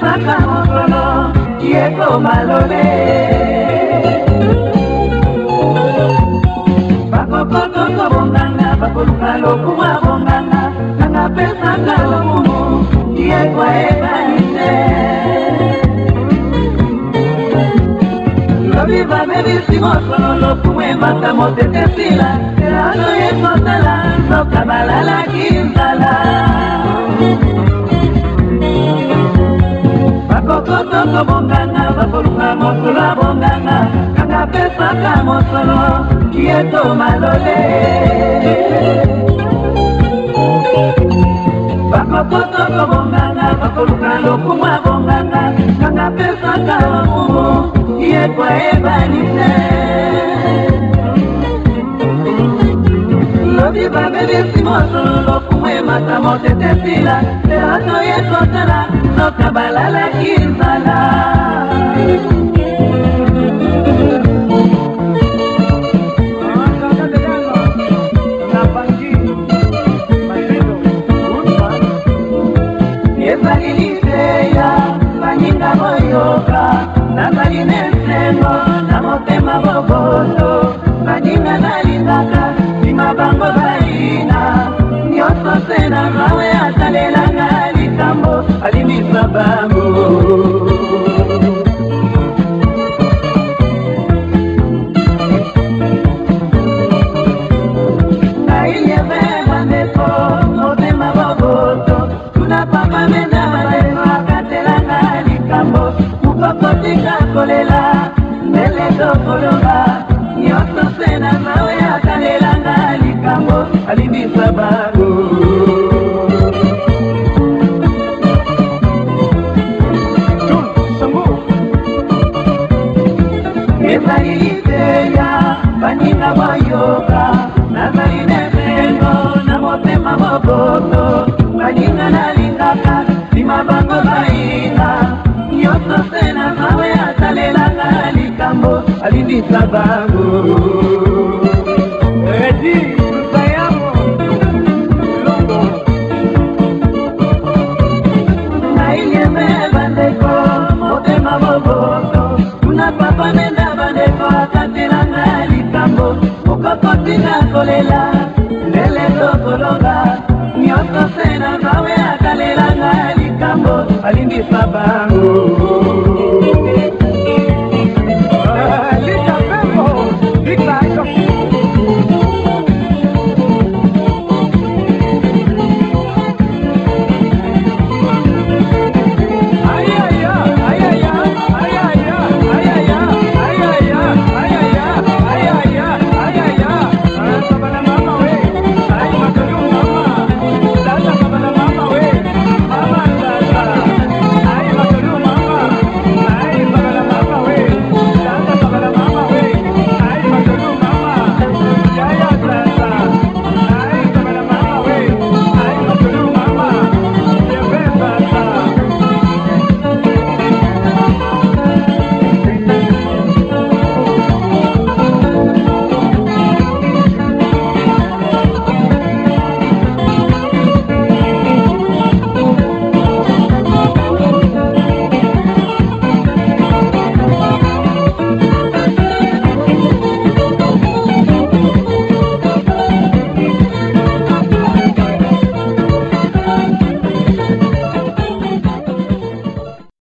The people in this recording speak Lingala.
kosaka mokolo yekoma lobe bakokotoko bonganga bakoluka lokumwa bonganga nanga pesaka lokumu yekwa ebanise lobi bamebisi mosolo lokumu emaka motetesila elano yekosala bonga mokolo abonganga kaka pesaka mosolo yeto malole bakopoto kobonganga bakoluka lokumu abonganga kaka pesaka omumu yekwa ebanise lobi babebesi mosolo kobanga motetepila teato yekotala soka balalaki nzala motema bango aiyeme bandeko motema boboto tuna papa mena balelo akatelanga likambo mokokotika kolela ndele tokolo bokoto baninga nalingaka nsima bango bayinga nyonso se na mawe asalelanga likambo alindisa bango redi kolela nyonso se na nzawe asalelanga likambo balingisa bango